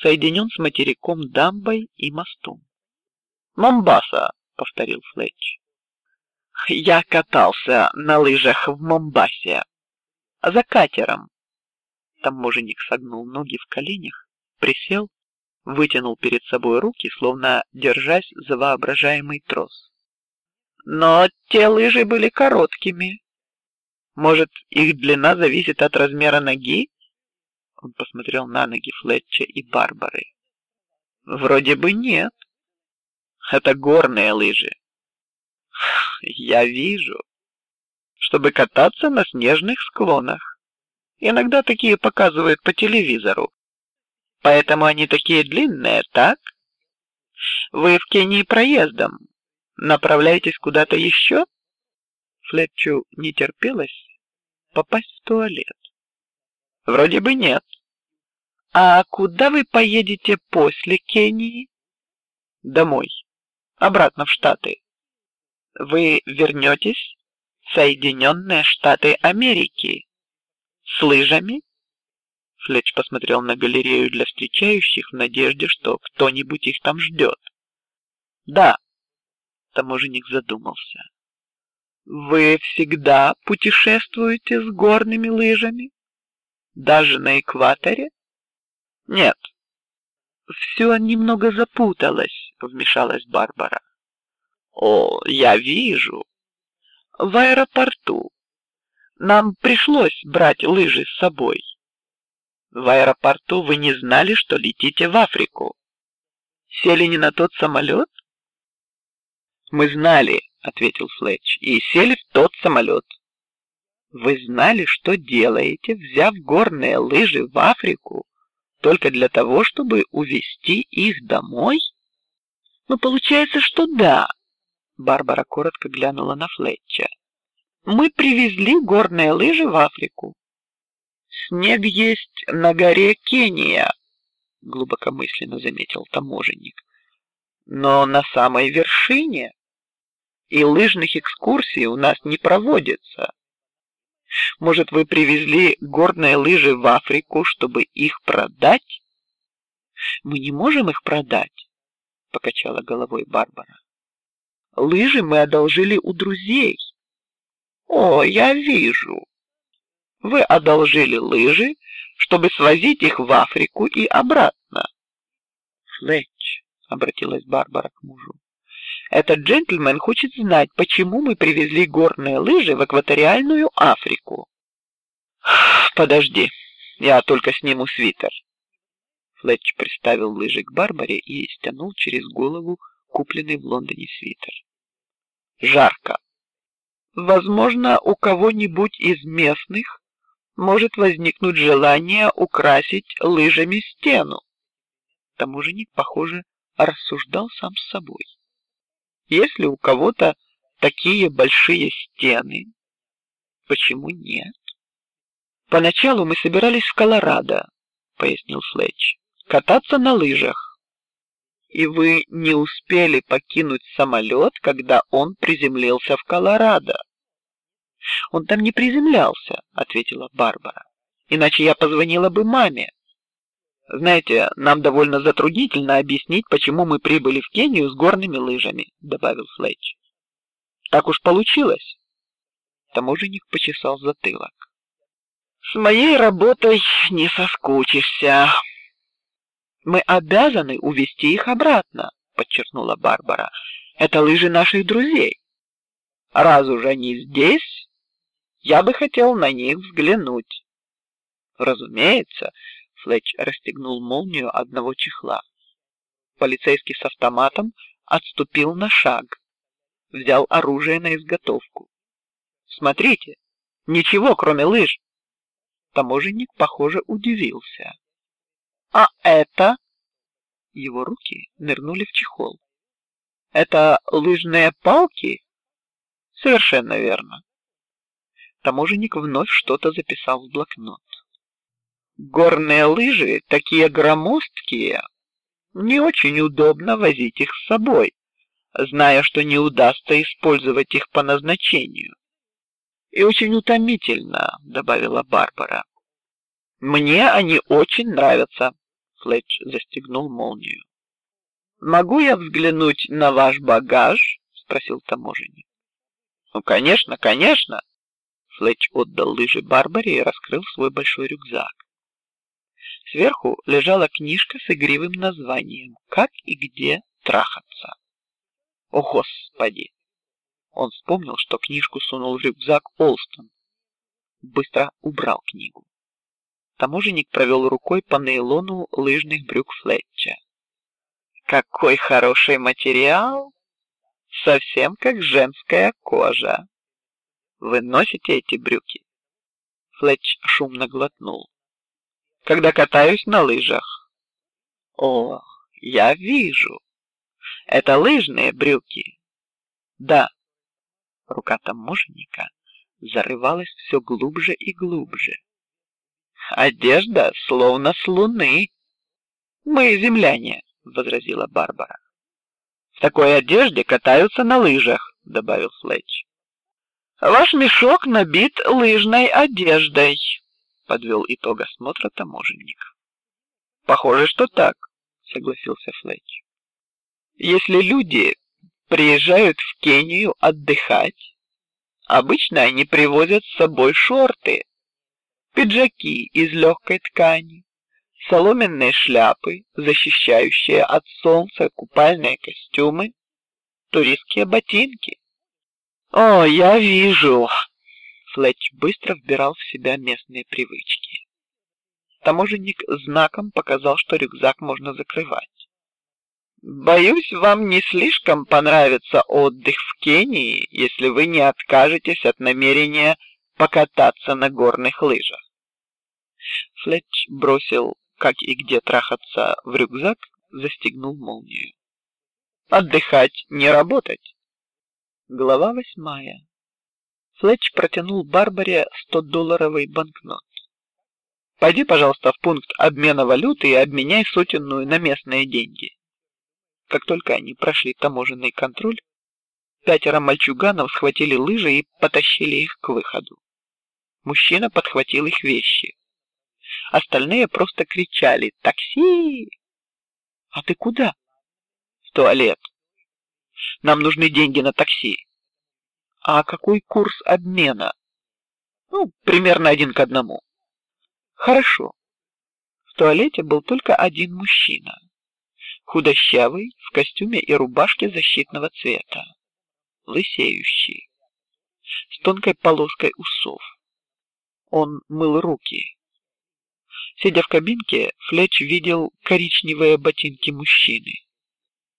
соединен с материком дамбой и мостом. Момбаса, повторил Флетч. Я катался на лыжах в Момбасе, за катером. Таможенник согнул ноги в коленях, присел, вытянул перед собой руки, словно держась за воображаемый трос. Но те лыжи были короткими. Может, их длина зависит от размера ноги? Он посмотрел на ноги Флетча и Барбары. Вроде бы нет. Это горные лыжи. Я вижу. Чтобы кататься на снежных склонах. Иногда такие показывают по телевизору. Поэтому они такие длинные, так? Вы в Кении проездом. Направляетесь куда-то еще? Флетчу не терпелось попасть в туалет. Вроде бы нет. А куда вы поедете после Кении? Домой, обратно в Штаты. Вы вернетесь в Соединенные Штаты Америки с лыжами? Флетч посмотрел на галерею для встречающих в надежде, что кто-нибудь их там ждет. Да. Таможенник задумался. Вы всегда путешествуете с горными лыжами, даже на экваторе? Нет. Все немного запуталось, вмешалась Барбара. О, я вижу. В аэропорту нам пришлось брать лыжи с собой. В аэропорту вы не знали, что летите в Африку. Сели не на тот самолет? Мы знали, ответил Флетч, и сели в тот самолет. Вы знали, что делаете, взяв горные лыжи в Африку только для того, чтобы увезти их домой? Ну, получается, что да. Барбара коротко глянула на Флетча. Мы привезли горные лыжи в Африку. Снег есть на горе Кения, глубокомысленно заметил таможенник. Но на самой вершине и лыжных экскурсий у нас не проводится. Может, вы привезли горные лыжи в Африку, чтобы их продать? Мы не можем их продать, покачала головой Барбара. Лыжи мы одолжили у друзей. О, я вижу. Вы одолжили лыжи, чтобы свозить их в Африку и обратно. Флетч, обратилась Барбара к мужу. Этот джентльмен хочет знать, почему мы привезли горные лыжи в экваториальную Африку. Подожди, я только сниму свитер. Флетч приставил лыжи к Барбаре и стянул через голову купленный в Лондоне свитер. Жарко. Возможно, у кого-нибудь из местных может возникнуть желание украсить лыжами стену. Таможенник, похоже, рассуждал сам с собой. Если у кого-то такие большие стены, почему нет? Поначалу мы собирались в Колорадо, пояснил Флетч, кататься на лыжах. И вы не успели покинуть самолет, когда он приземлился в Колорадо. Он там не приземлялся, ответила Барбара. Иначе я позвонила бы маме. Знаете, нам довольно затруднительно объяснить, почему мы прибыли в Кению с горными лыжами, добавил Флетч. Так уж получилось. Таможенник почесал затылок. С моей работой не соскучишься. Мы обязаны увести их обратно, подчеркнула Барбара. Это лыжи наших друзей. Раз уже они здесь, я бы хотел на них взглянуть. Разумеется, Флетч расстегнул молнию одного чехла. Полицейский с автоматом отступил на шаг, взял оружие на изготовку. Смотрите, ничего кроме лыж. Таможенник, похоже, удивился. А это? Его руки нырнули в чехол. Это лыжные палки? Совершенно верно. Таможенник вновь что-то записал в блокнот. Горные лыжи такие громоздкие, не очень удобно возить их с собой, зная, что не удастся использовать их по назначению. И очень утомительно, добавила Барбара. Мне они очень нравятся, Флетч застегнул молнию. Могу я взглянуть на ваш багаж? спросил таможенник. Ну конечно, конечно. Флетч отдал лыжи Барбаре и раскрыл свой большой рюкзак. Сверху лежала книжка с игривым названием «Как и где трахаться». О господи! Он вспомнил, что книжку сунул в рюкзак Олстон. Быстро убрал книгу. Таможенник провел рукой по нейлону лыжных брюк Флетча. Какой хороший материал! Совсем как женская кожа. Вы носите эти брюки? Флетч шумно глотнул. Когда катаюсь на лыжах. О, я вижу. Это лыжные брюки. Да. Рука таможенника зарывалась все глубже и глубже. Одежда словно с луны. Мы земляне возразила Барбара. В такой одежде катаются на лыжах, добавил Флетч. Ваш мешок набит лыжной одеждой, подвел итог осмотра таможенник. Похоже, что так, согласился Флетч. Если люди приезжают в Кению отдыхать, обычно они привозят с собой шорты, пиджаки из легкой ткани, соломенные шляпы, защищающие от солнца купальные костюмы, туристские ботинки. О, я вижу. Флетч быстро вбирал в себя местные привычки. Таможенник знаком показал, что рюкзак можно закрывать. Боюсь, вам не слишком понравится отдых в Кении, если вы не откажетесь от намерения покататься на горных лыжах. Флетч бросил как и где трахаться в рюкзак, застегнул молнию. Отдыхать, не работать. Глава восьмая. Флетч протянул Барбаре сто долларовый банкнот. Пойди, пожалуйста, в пункт обмена валюты и обменяй сотенную на местные деньги. Как только они прошли таможенный контроль, пятеро мальчуганов схватили лыжи и потащили их к выходу. Мужчина подхватил их вещи. Остальные просто кричали «Такси!» «А ты куда?» «В туалет. Нам нужны деньги на такси». «А какой курс обмена?» «Ну, примерно один к одному». «Хорошо». В туалете был только один мужчина, худощавый, в костюме и рубашке защитного цвета, лысеющий, с тонкой полоской усов. Он мыл руки. Сидя в кабинке, Флетч видел коричневые ботинки мужчины.